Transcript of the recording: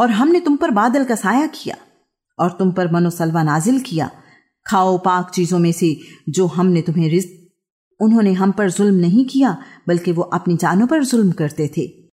और हमने तुम पर बादल का साया किया और तुम पर मनोसलवा नाजिल किया। खाओ पाक चीज़ों में से जो हमने तुम्हें रिज उन्होंने हम पर जुल्म नहीं किया, बल्कि वो अपनी जानों पर जुल्म करते थे।